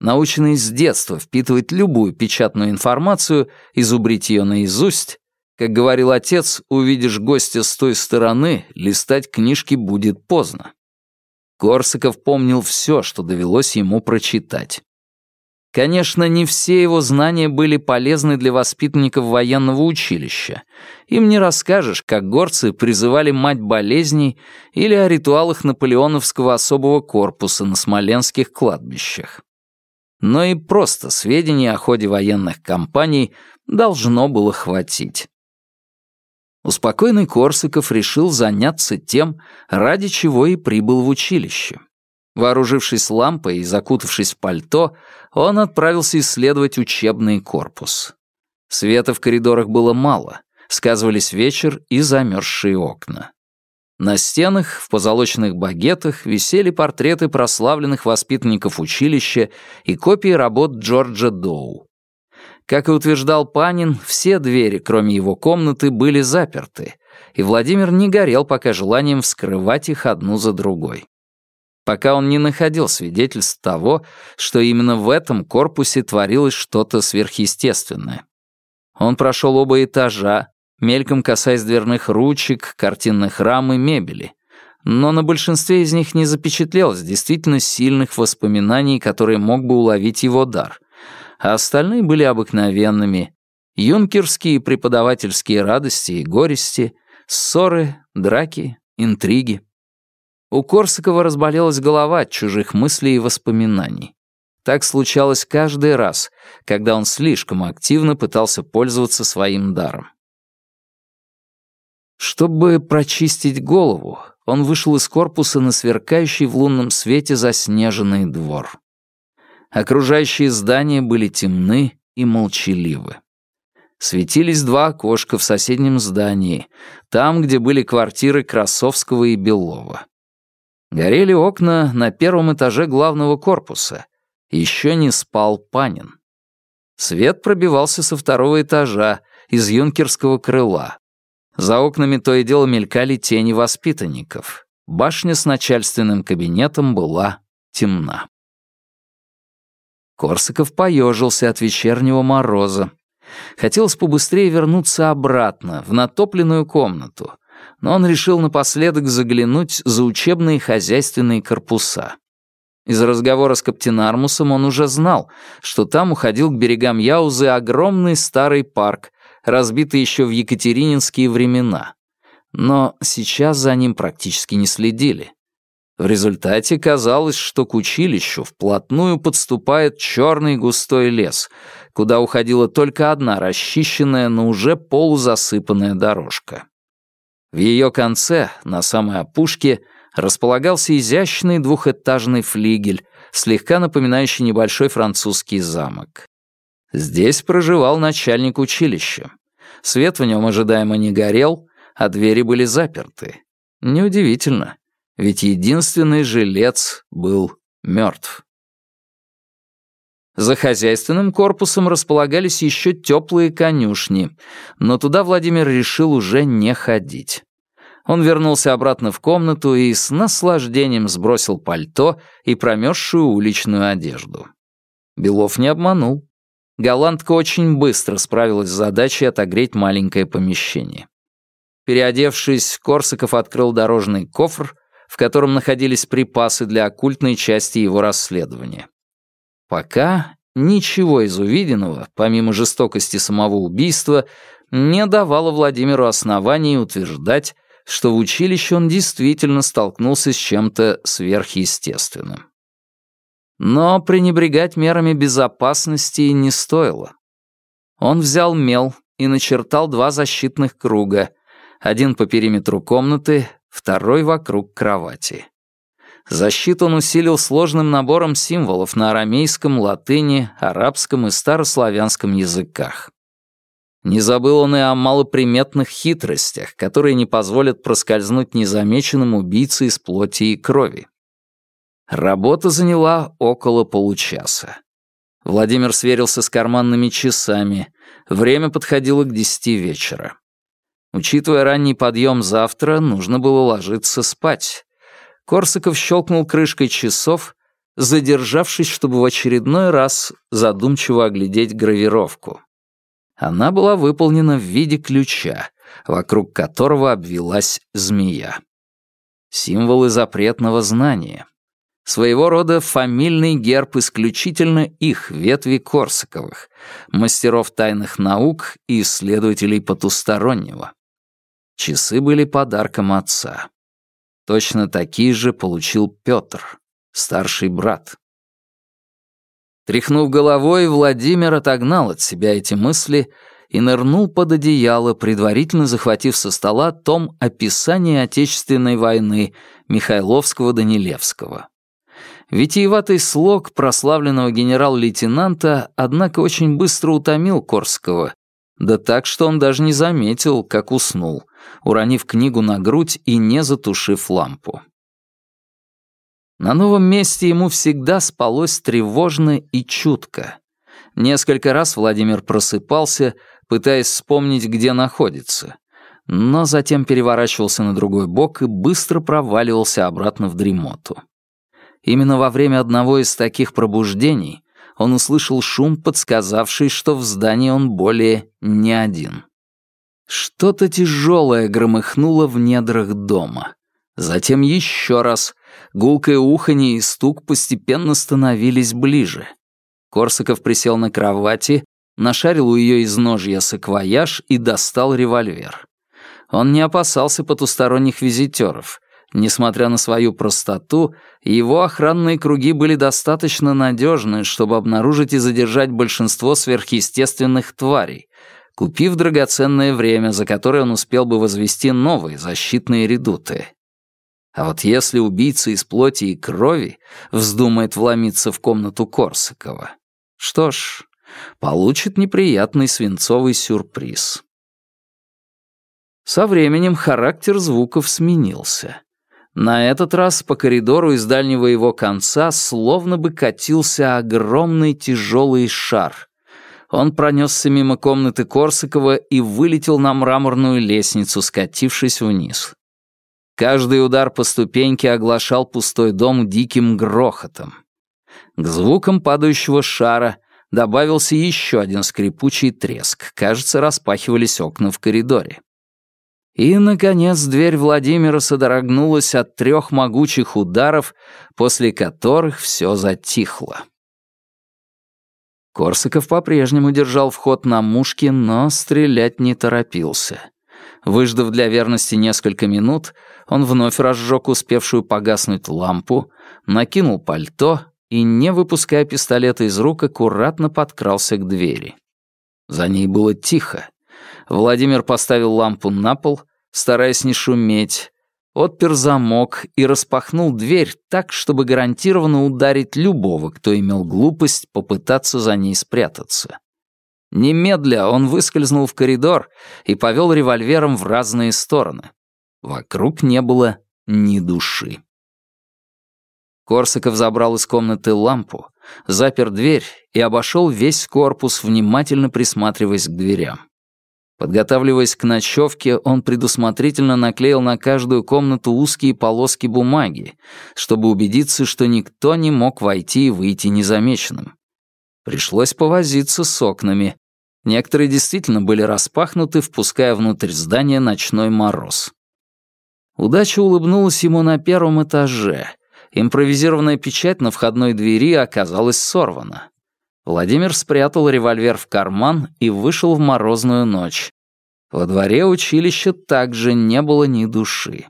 Наученный с детства впитывать любую печатную информацию и зубрить ее наизусть, как говорил отец, увидишь гостя с той стороны, листать книжки будет поздно. Корсаков помнил все, что довелось ему прочитать. Конечно, не все его знания были полезны для воспитанников военного училища. Им не расскажешь, как горцы призывали мать болезней или о ритуалах наполеоновского особого корпуса на смоленских кладбищах. Но и просто сведений о ходе военных кампаний должно было хватить. Успокойный Корсаков решил заняться тем, ради чего и прибыл в училище. Вооружившись лампой и закутавшись в пальто, он отправился исследовать учебный корпус. Света в коридорах было мало, сказывались вечер и замерзшие окна. На стенах в позолоченных багетах висели портреты прославленных воспитанников училища и копии работ Джорджа Доу. Как и утверждал Панин, все двери, кроме его комнаты, были заперты, и Владимир не горел пока желанием вскрывать их одну за другой. Пока он не находил свидетельств того, что именно в этом корпусе творилось что-то сверхъестественное. Он прошел оба этажа, мельком касаясь дверных ручек, картинных рам и мебели, но на большинстве из них не запечатлелось действительно сильных воспоминаний, которые мог бы уловить его дар, а остальные были обыкновенными, юнкерские преподавательские радости и горести, ссоры, драки, интриги. У Корсакова разболелась голова от чужих мыслей и воспоминаний. Так случалось каждый раз, когда он слишком активно пытался пользоваться своим даром. Чтобы прочистить голову, он вышел из корпуса на сверкающий в лунном свете заснеженный двор. Окружающие здания были темны и молчаливы. Светились два окошка в соседнем здании, там, где были квартиры Красовского и Белова. Горели окна на первом этаже главного корпуса. Еще не спал Панин. Свет пробивался со второго этажа, из юнкерского крыла. За окнами то и дело мелькали тени воспитанников. Башня с начальственным кабинетом была темна. Корсаков поежился от вечернего мороза. Хотелось побыстрее вернуться обратно, в натопленную комнату, но он решил напоследок заглянуть за учебные хозяйственные корпуса. Из разговора с Каптенармусом он уже знал, что там уходил к берегам Яузы огромный старый парк, разбитый еще в екатерининские времена. Но сейчас за ним практически не следили. В результате казалось, что к училищу вплотную подступает черный густой лес, куда уходила только одна расчищенная, но уже полузасыпанная дорожка. В ее конце, на самой опушке, располагался изящный двухэтажный флигель, слегка напоминающий небольшой французский замок. Здесь проживал начальник училища. Свет в нем ожидаемо не горел, а двери были заперты. Неудивительно, ведь единственный жилец был мертв. За хозяйственным корпусом располагались еще теплые конюшни, но туда Владимир решил уже не ходить. Он вернулся обратно в комнату и с наслаждением сбросил пальто и промерзшую уличную одежду. Белов не обманул. Голландка очень быстро справилась с задачей отогреть маленькое помещение. Переодевшись, Корсаков открыл дорожный кофр, в котором находились припасы для оккультной части его расследования. Пока ничего из увиденного, помимо жестокости самого убийства, не давало Владимиру оснований утверждать, что в училище он действительно столкнулся с чем-то сверхъестественным. Но пренебрегать мерами безопасности не стоило. Он взял мел и начертал два защитных круга, один по периметру комнаты, второй вокруг кровати. Защиту он усилил сложным набором символов на арамейском, латыни, арабском и старославянском языках. Не забыл он и о малоприметных хитростях, которые не позволят проскользнуть незамеченным убийце из плоти и крови. Работа заняла около получаса. Владимир сверился с карманными часами. Время подходило к десяти вечера. Учитывая ранний подъем завтра, нужно было ложиться спать. Корсаков щелкнул крышкой часов, задержавшись, чтобы в очередной раз задумчиво оглядеть гравировку. Она была выполнена в виде ключа, вокруг которого обвелась змея. Символы запретного знания. Своего рода фамильный герб исключительно их ветви Корсаковых, мастеров тайных наук и исследователей потустороннего. Часы были подарком отца. Точно такие же получил Петр, старший брат. Тряхнув головой, Владимир отогнал от себя эти мысли и нырнул под одеяло, предварительно захватив со стола том описания Отечественной войны Михайловского-Данилевского. Витиеватый слог прославленного генерал-лейтенанта, однако, очень быстро утомил Корского, да так, что он даже не заметил, как уснул, уронив книгу на грудь и не затушив лампу. На новом месте ему всегда спалось тревожно и чутко. Несколько раз Владимир просыпался, пытаясь вспомнить, где находится, но затем переворачивался на другой бок и быстро проваливался обратно в дремоту. Именно во время одного из таких пробуждений он услышал шум, подсказавший, что в здании он более не один. Что-то тяжелое громыхнуло в недрах дома. Затем еще раз. Гулкое уханье и стук постепенно становились ближе. Корсаков присел на кровати, нашарил у ее изножья саквояж и достал револьвер. Он не опасался потусторонних визитеров. Несмотря на свою простоту, его охранные круги были достаточно надежны, чтобы обнаружить и задержать большинство сверхъестественных тварей, купив драгоценное время, за которое он успел бы возвести новые защитные редуты. А вот если убийца из плоти и крови вздумает вломиться в комнату Корсакова, что ж, получит неприятный свинцовый сюрприз. Со временем характер звуков сменился. На этот раз по коридору из дальнего его конца словно бы катился огромный тяжелый шар, он пронесся мимо комнаты Корсакова и вылетел на мраморную лестницу, скатившись вниз. Каждый удар по ступеньке оглашал пустой дом диким грохотом. К звукам падающего шара добавился еще один скрипучий треск. Кажется, распахивались окна в коридоре. И, наконец, дверь Владимира содрогнулась от трех могучих ударов, после которых все затихло. Корсаков по-прежнему держал вход на мушке, но стрелять не торопился. Выждав для верности несколько минут, он вновь разжег успевшую погаснуть лампу, накинул пальто и, не выпуская пистолета из рук, аккуратно подкрался к двери. За ней было тихо. Владимир поставил лампу на пол, стараясь не шуметь, отпер замок и распахнул дверь так, чтобы гарантированно ударить любого, кто имел глупость попытаться за ней спрятаться. Немедля он выскользнул в коридор и повел револьвером в разные стороны. Вокруг не было ни души. Корсаков забрал из комнаты лампу, запер дверь и обошел весь корпус, внимательно присматриваясь к дверям. Подготавливаясь к ночевке, он предусмотрительно наклеил на каждую комнату узкие полоски бумаги, чтобы убедиться, что никто не мог войти и выйти незамеченным. Пришлось повозиться с окнами. Некоторые действительно были распахнуты, впуская внутрь здания ночной мороз. Удача улыбнулась ему на первом этаже. Импровизированная печать на входной двери оказалась сорвана. Владимир спрятал револьвер в карман и вышел в морозную ночь. Во дворе училища также не было ни души.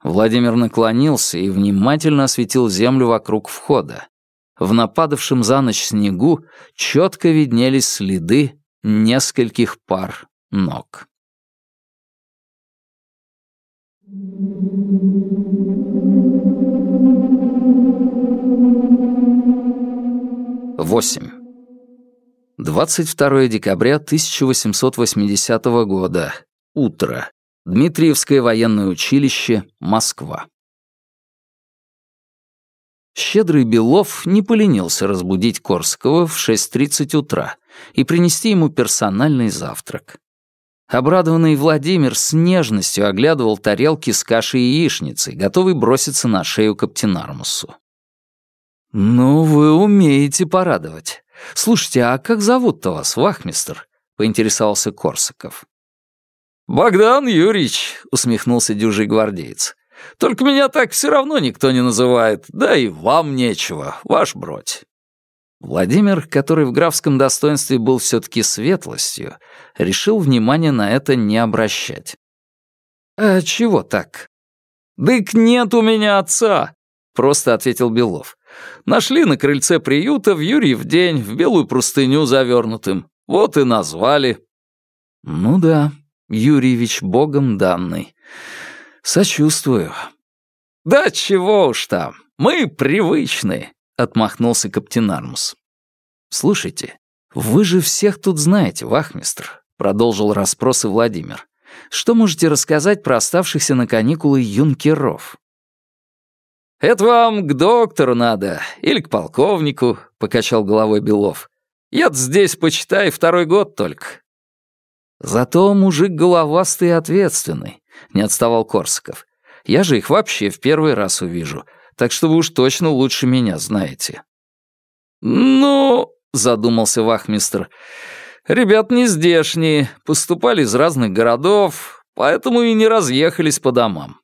Владимир наклонился и внимательно осветил землю вокруг входа. В нападавшем за ночь снегу четко виднелись следы нескольких пар ног. Восемь. 22 декабря 1880 года. Утро. Дмитриевское военное училище, Москва. Щедрый Белов не поленился разбудить Корского в 6.30 утра и принести ему персональный завтрак. Обрадованный Владимир с нежностью оглядывал тарелки с кашей и яичницей, готовый броситься на шею Каптенармусу. «Ну, вы умеете порадовать. «Слушайте, а как зовут-то вас, вахмистр?» — поинтересовался Корсаков. «Богдан Юрьевич», — усмехнулся дюжий гвардеец. «Только меня так все равно никто не называет, да и вам нечего, ваш бродь». Владимир, который в графском достоинстве был все-таки светлостью, решил внимания на это не обращать. «А чего так?» «Дык нет у меня отца», — просто ответил Белов. Нашли на крыльце приюта в Юрьев день в белую простыню завернутым. Вот и назвали. Ну да, Юрьевич богом данный. Сочувствую. Да чего уж там, мы привычные, отмахнулся Каптенармус. Слушайте, вы же всех тут знаете, вахмистр, продолжил расспросы Владимир. Что можете рассказать про оставшихся на каникулы юнкеров? «Это вам к доктору надо или к полковнику», — покачал головой Белов. «Я-то здесь, почитай, второй год только». «Зато мужик головастый и ответственный», — не отставал Корсаков. «Я же их вообще в первый раз увижу, так что вы уж точно лучше меня знаете». «Ну...» — задумался вахмистр. «Ребят не здешние, поступали из разных городов, поэтому и не разъехались по домам.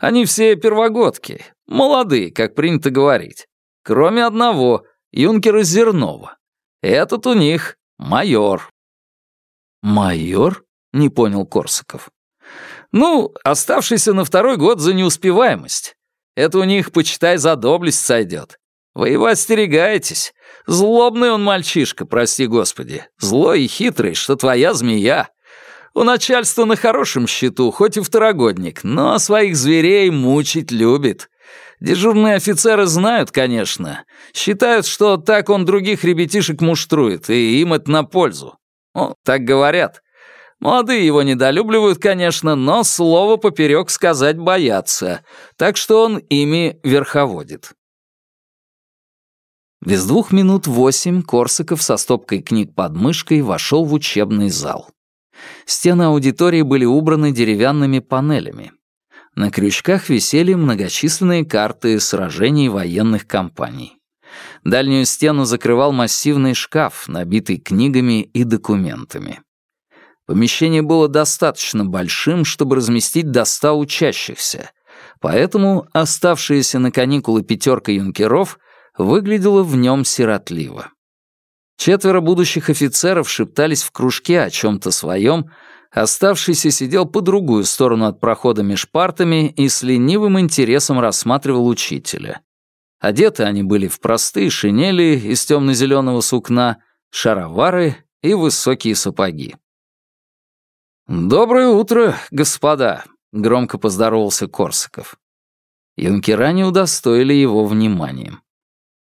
Они все первогодки, молодые, как принято говорить. Кроме одного, юнкера Зернова. Этот у них майор». «Майор?» — не понял Корсаков. «Ну, оставшийся на второй год за неуспеваемость. Это у них, почитай, за доблесть сойдет. Вы его остерегаетесь. Злобный он мальчишка, прости господи. Злой и хитрый, что твоя змея. У начальства на хорошем счету, хоть и второгодник, но своих зверей мучить любит. Дежурные офицеры знают, конечно. Считают, что так он других ребятишек муштрует, и им это на пользу. Ну, так говорят. Молодые его недолюбливают, конечно, но слово поперек сказать боятся, так что он ими верховодит. Без двух минут восемь Корсаков со стопкой книг под мышкой вошел в учебный зал. Стены аудитории были убраны деревянными панелями. На крючках висели многочисленные карты сражений военных компаний. Дальнюю стену закрывал массивный шкаф, набитый книгами и документами. Помещение было достаточно большим, чтобы разместить до ста учащихся, поэтому оставшаяся на каникулы пятерка юнкеров выглядела в нем сиротливо. Четверо будущих офицеров шептались в кружке о чем-то своем, оставшийся сидел по другую сторону от прохода меж партами и с ленивым интересом рассматривал учителя. Одеты они были в простые шинели из темно-зеленого сукна, шаровары и высокие сапоги. «Доброе утро, господа», — громко поздоровался Корсаков. Юнкера не удостоили его вниманием.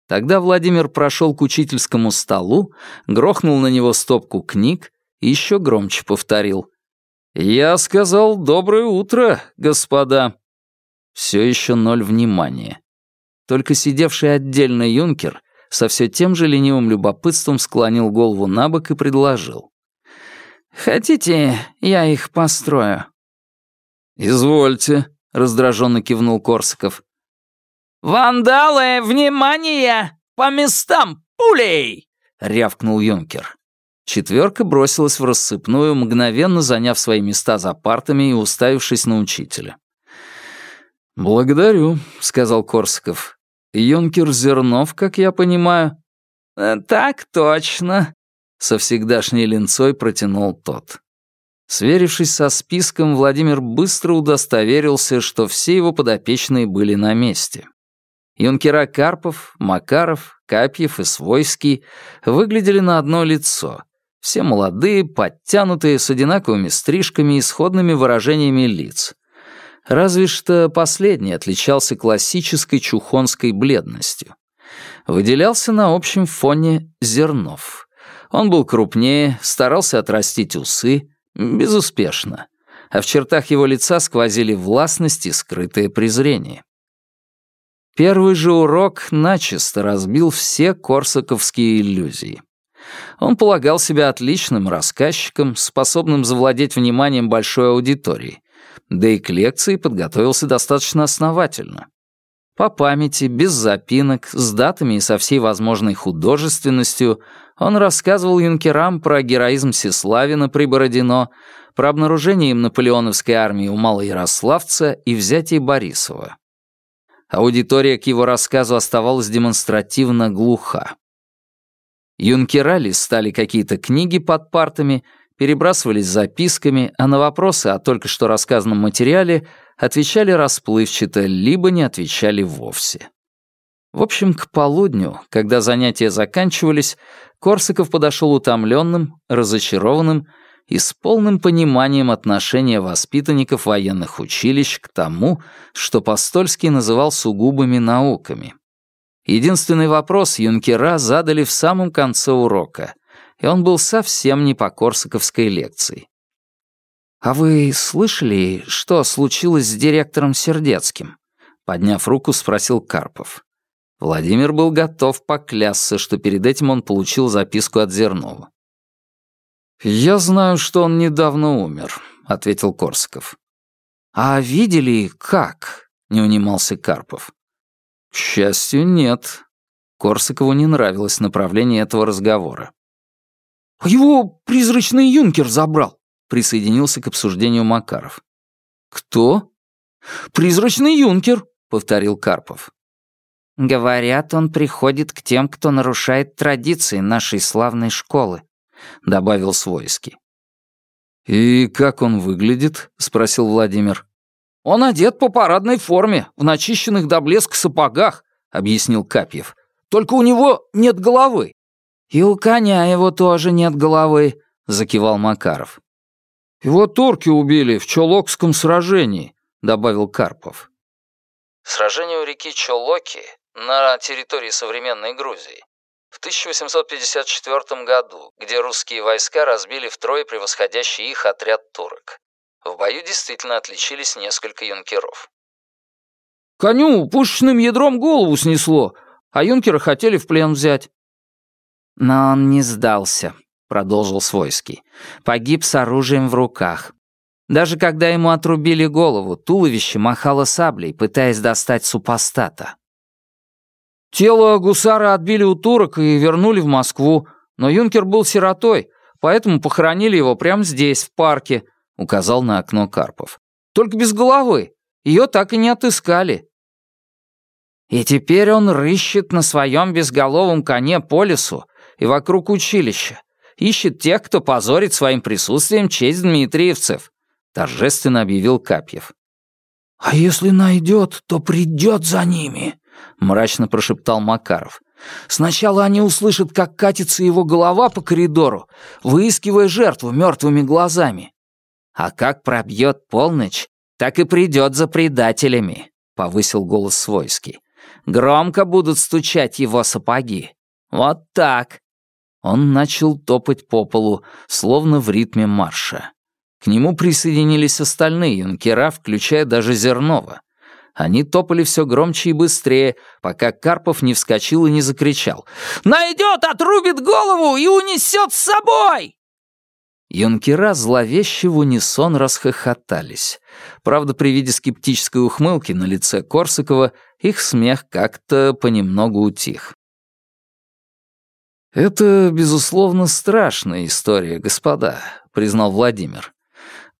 Тогда Владимир прошел к учительскому столу, грохнул на него стопку книг и еще громче повторил. «Я сказал доброе утро, господа». Все еще ноль внимания. Только сидевший отдельно юнкер со все тем же ленивым любопытством склонил голову на бок и предложил. «Хотите, я их построю?» «Извольте», — раздраженно кивнул Корсаков. «Вандалы, внимание! По местам, пулей!» — рявкнул юнкер. Четверка бросилась в рассыпную, мгновенно заняв свои места за партами и уставившись на учителя. «Благодарю», — сказал Корсаков. «Юнкер Зернов, как я понимаю». «Э, «Так точно», — со всегдашней линцой протянул тот. Сверившись со списком, Владимир быстро удостоверился, что все его подопечные были на месте. Юнкера Карпов, Макаров, Капьев и Свойский выглядели на одно лицо. Все молодые, подтянутые, с одинаковыми стрижками и сходными выражениями лиц. Разве что последний отличался классической чухонской бледностью. Выделялся на общем фоне Зернов. Он был крупнее, старался отрастить усы, безуспешно. А в чертах его лица сквозили властность и скрытое презрение. Первый же урок начисто разбил все корсаковские иллюзии. Он полагал себя отличным рассказчиком, способным завладеть вниманием большой аудитории, да и к лекции подготовился достаточно основательно. По памяти, без запинок, с датами и со всей возможной художественностью он рассказывал юнкерам про героизм Сеславина при Бородино, про обнаружение им наполеоновской армии у Малоярославца и взятие Борисова. Аудитория к его рассказу оставалась демонстративно глуха. Юнкера листали какие-то книги под партами — перебрасывались записками, а на вопросы о только что рассказанном материале отвечали расплывчато, либо не отвечали вовсе. В общем, к полудню, когда занятия заканчивались, Корсаков подошел утомленным, разочарованным и с полным пониманием отношения воспитанников военных училищ к тому, что Постольский называл сугубыми науками. Единственный вопрос юнкера задали в самом конце урока, и он был совсем не по корсаковской лекции. «А вы слышали, что случилось с директором Сердецким?» Подняв руку, спросил Карпов. Владимир был готов поклясться, что перед этим он получил записку от Зернова. «Я знаю, что он недавно умер», — ответил Корсаков. «А видели, как?» — не унимался Карпов. «К счастью, нет». Корсакову не нравилось направление этого разговора. «Его призрачный юнкер забрал», — присоединился к обсуждению Макаров. «Кто?» «Призрачный юнкер», — повторил Карпов. «Говорят, он приходит к тем, кто нарушает традиции нашей славной школы», — добавил Свойский. «И как он выглядит?» — спросил Владимир. «Он одет по парадной форме, в начищенных до блеска сапогах», — объяснил Капьев. «Только у него нет головы». «И у коня его тоже нет головы», — закивал Макаров. «Его турки убили в Чолокском сражении», — добавил Карпов. Сражение у реки Чолоки на территории современной Грузии в 1854 году, где русские войска разбили втрое превосходящий их отряд турок. В бою действительно отличились несколько юнкеров. «Коню пушечным ядром голову снесло, а юнкера хотели в плен взять», «Но он не сдался», — продолжил Свойский. «Погиб с оружием в руках. Даже когда ему отрубили голову, туловище махало саблей, пытаясь достать супостата». «Тело гусара отбили у турок и вернули в Москву, но юнкер был сиротой, поэтому похоронили его прямо здесь, в парке», — указал на окно Карпов. «Только без головы. Ее так и не отыскали». «И теперь он рыщет на своем безголовом коне по лесу, и вокруг училища. Ищет тех, кто позорит своим присутствием честь дмитриевцев», — торжественно объявил Капьев. «А если найдет, то придет за ними», — мрачно прошептал Макаров. «Сначала они услышат, как катится его голова по коридору, выискивая жертву мертвыми глазами. А как пробьет полночь, так и придет за предателями», — повысил голос Свойский. «Громко будут стучать его сапоги. Вот так. Он начал топать по полу, словно в ритме марша. К нему присоединились остальные юнкера, включая даже Зернова. Они топали все громче и быстрее, пока Карпов не вскочил и не закричал. «Найдет, отрубит голову и унесет с собой!» Юнкера зловеще в унисон расхохотались. Правда, при виде скептической ухмылки на лице Корсакова их смех как-то понемногу утих. «Это, безусловно, страшная история, господа», — признал Владимир.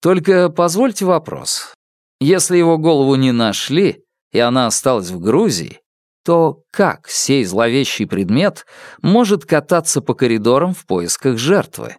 «Только позвольте вопрос. Если его голову не нашли, и она осталась в Грузии, то как сей зловещий предмет может кататься по коридорам в поисках жертвы?»